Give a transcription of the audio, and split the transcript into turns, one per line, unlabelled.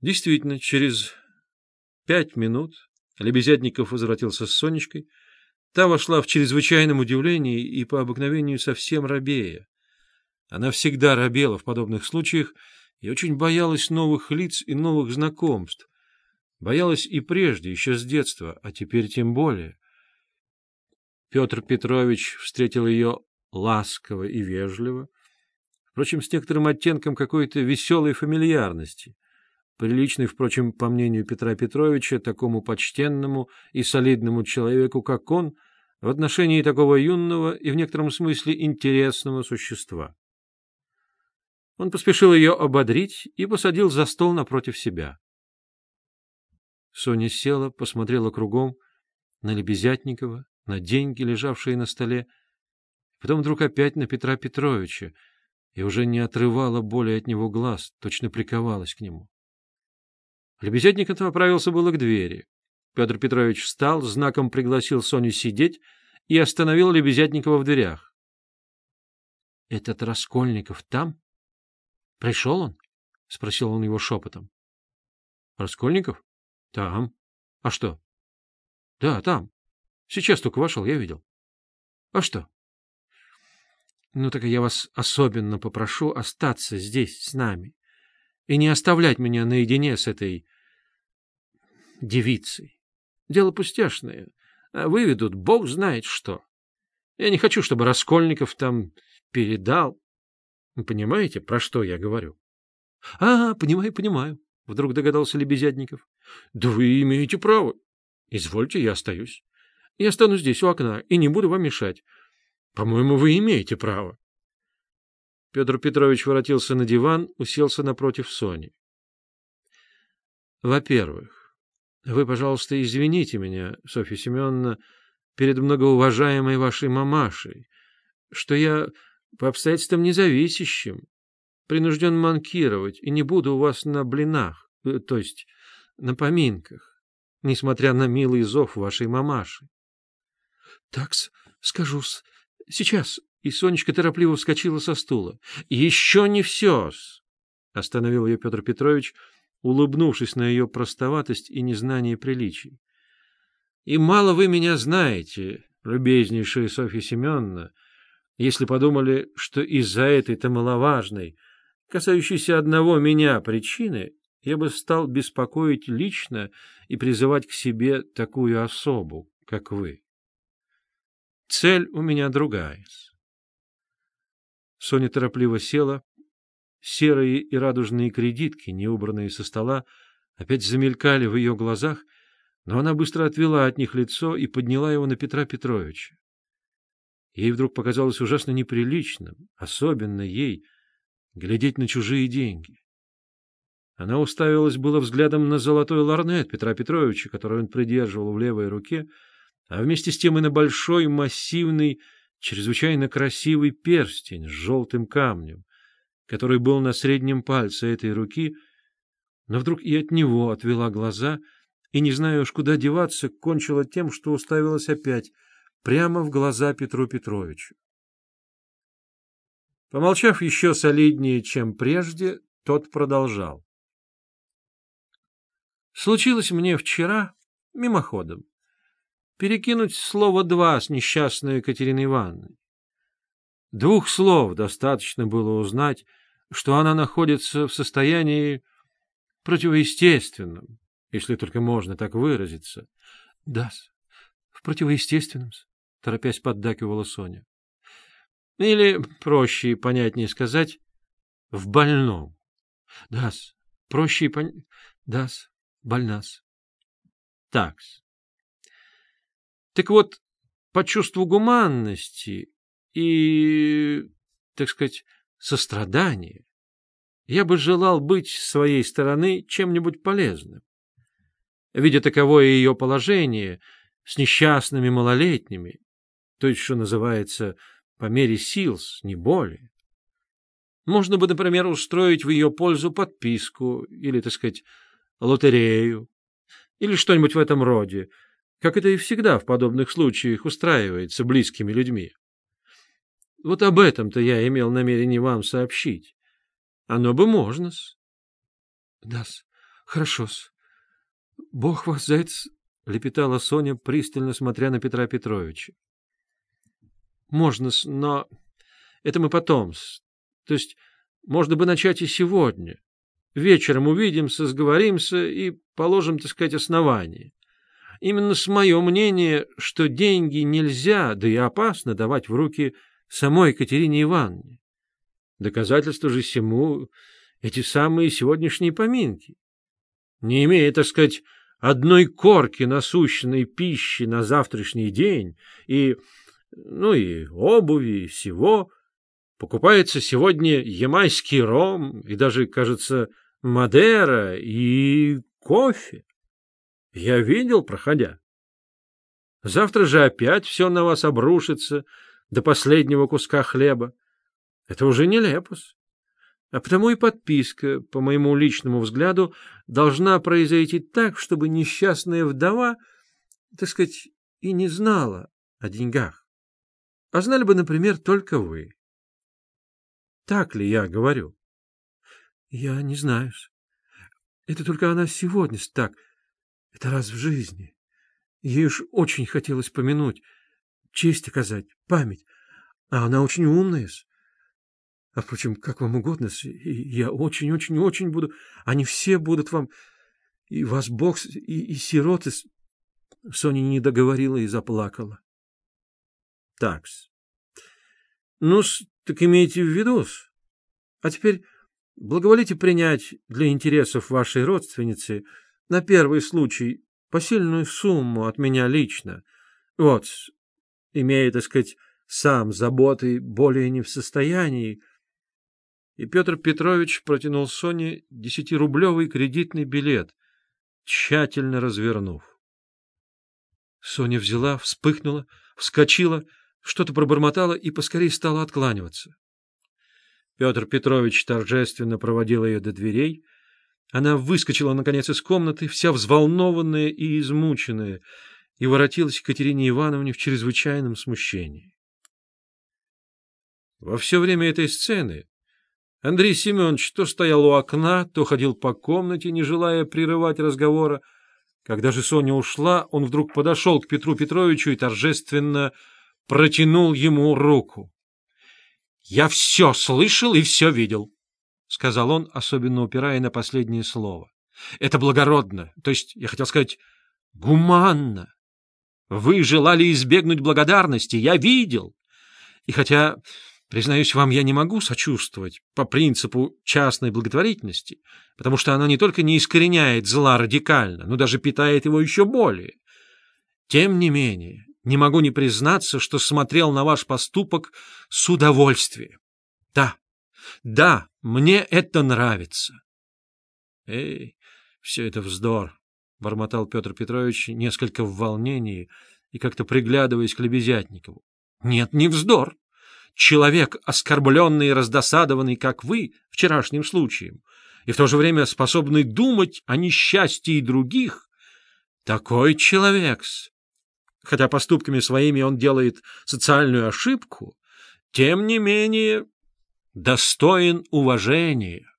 Действительно, через пять минут Лебезятников возвратился с Сонечкой. Та вошла в чрезвычайном удивлении и по обыкновению совсем робея. Она всегда робела в подобных случаях и очень боялась новых лиц и новых знакомств. Боялась и прежде, еще с детства, а теперь тем более. Петр Петрович встретил ее ласково и вежливо, впрочем, с некоторым оттенком какой-то веселой фамильярности, приличной, впрочем, по мнению Петра Петровича, такому почтенному и солидному человеку, как он, в отношении такого юного и в некотором смысле интересного существа. Он поспешил ее ободрить и посадил за стол напротив себя. Соня села, посмотрела кругом на Лебезятникова, на деньги, лежавшие на столе, потом вдруг опять на Петра Петровича, и уже не отрывала более от него глаз, точно приковалась к нему. Лебезятников направился было к двери. Петр Петрович встал, знаком пригласил Соню сидеть и остановил Лебезятникова в дверях. — Этот Раскольников там? — Пришел он? — спросил он его шепотом. — Раскольников? — Там. — А что? — Да, там. Сейчас только вошел, я видел. — А что? — Ну, так я вас особенно попрошу остаться здесь с нами и не оставлять меня наедине с этой девицей. Дело пустяшное. А выведут бог знает что. Я не хочу, чтобы Раскольников там передал. Понимаете, про что я говорю? — А, понимаю, понимаю, — вдруг догадался Лебезядников. — Да вы имеете право. Извольте, я остаюсь. Я стану здесь, у окна, и не буду вам мешать. По-моему, вы имеете право. Петр Петрович воротился на диван, уселся напротив Сони. — Во-первых, вы, пожалуйста, извините меня, Софья Семеновна, перед многоуважаемой вашей мамашей, что я по обстоятельствам независящим, принужден манкировать и не буду у вас на блинах, э, то есть на поминках, несмотря на милый зов вашей мамаши. — Так-с, скажу-с, сейчас. И Сонечка торопливо вскочила со стула. — Еще не все-с, — остановил ее Петр Петрович, улыбнувшись на ее простоватость и незнание приличий. — И мало вы меня знаете, любезнейшая Софья Семеновна, — если подумали, что из-за этой-то маловажной, касающейся одного меня причины, я бы стал беспокоить лично и призывать к себе такую особу, как вы. Цель у меня другая. Соня торопливо села. Серые и радужные кредитки, не убранные со стола, опять замелькали в ее глазах, но она быстро отвела от них лицо и подняла его на Петра Петровича. Ей вдруг показалось ужасно неприличным, особенно ей, глядеть на чужие деньги. Она уставилась было взглядом на золотой ларнет Петра Петровича, который он придерживал в левой руке, а вместе с тем и на большой, массивный, чрезвычайно красивый перстень с желтым камнем, который был на среднем пальце этой руки, но вдруг и от него отвела глаза и, не зная уж куда деваться, кончила тем, что уставилась опять — прямо в глаза Петру Петровичу. Помолчав еще солиднее, чем прежде, тот продолжал. Случилось мне вчера, мимоходом, перекинуть слово два с несчастной Екатериной Ивановной. Двух слов достаточно было узнать, что она находится в состоянии противоестественном, если только можно так выразиться. — Да, в противоестественном, — торопясь поддакивала Соня. — Или, проще и понятнее сказать, в больном. — Да-с, проще и понятнее. Да-с, больна-с. Такс. Так вот, по чувству гуманности и, так сказать, сострадания, я бы желал быть с своей стороны чем-нибудь полезным. Видя таковое ее положение с несчастными малолетними, то есть, что называется, по мере сил, не более. Можно бы, например, устроить в ее пользу подписку или, так сказать, лотерею или что-нибудь в этом роде, как это и всегда в подобных случаях устраивается близкими людьми. Вот об этом-то я имел намерение вам сообщить. Оно бы можно-с. — Да-с, Хорошо-с. Бог вас за это... — лепетала Соня, пристально смотря на Петра Петровича. — Можно-с, но это мы потом-с. То есть можно бы начать и сегодня. Вечером увидимся, сговоримся и положим, так сказать, основание. Именно с мое мнение, что деньги нельзя, да и опасно давать в руки самой Екатерине Ивановне. Доказательство же всему эти самые сегодняшние поминки. Не имея, так сказать, одной корки насущной пищи на завтрашний день и, ну и обуви, и всего, покупается сегодня ямайский ром и даже, кажется, Мадера и кофе. Я видел, проходя. Завтра же опять все на вас обрушится до последнего куска хлеба. Это уже нелепость. А потому и подписка, по моему личному взгляду, должна произойти так, чтобы несчастная вдова, так сказать, и не знала о деньгах. А знали бы, например, только вы. Так ли я говорю? Я не знаю. Это только она сегодня так. Это раз в жизни. Ей уж очень хотелось помянуть, честь оказать, память. А она очень умная. А, впрочем, как вам угодно, я очень-очень-очень буду... Они все будут вам... И вас Бог, и, и сироты... Соня не договорила и заплакала. Такс. ну так имейте в виду -с. А теперь благоволите принять для интересов вашей родственницы на первый случай посильную сумму от меня лично. Вот, имея, так сказать, сам заботы более не в состоянии, и Петр Петрович протянул Соне десятирублевый кредитный билет, тщательно развернув. Соня взяла, вспыхнула, вскочила, что-то пробормотала и поскорей стала откланиваться. Петр Петрович торжественно проводил ее до дверей. Она выскочила, наконец, из комнаты, вся взволнованная и измученная, и воротилась к Катерине Ивановне в чрезвычайном смущении. Во все время этой сцены Андрей Семенович то стоял у окна, то ходил по комнате, не желая прерывать разговора. Когда же Соня ушла, он вдруг подошел к Петру Петровичу и торжественно протянул ему руку. — Я все слышал и все видел, — сказал он, особенно упирая на последнее слово. — Это благородно, то есть, я хотел сказать, гуманно. Вы желали избегнуть благодарности, я видел. И хотя Признаюсь вам, я не могу сочувствовать по принципу частной благотворительности, потому что она не только не искореняет зла радикально, но даже питает его еще более. Тем не менее, не могу не признаться, что смотрел на ваш поступок с удовольствием. Да, да, мне это нравится. Эй, все это вздор, — бормотал Петр Петрович несколько в волнении и как-то приглядываясь к Лебезятникову. Нет, не вздор человек, оскорбленный и раздосадованный, как вы, вчерашним случаем, и в то же время способный думать о несчастье других, такой человек, хотя поступками своими он делает социальную ошибку, тем не менее достоин уважения.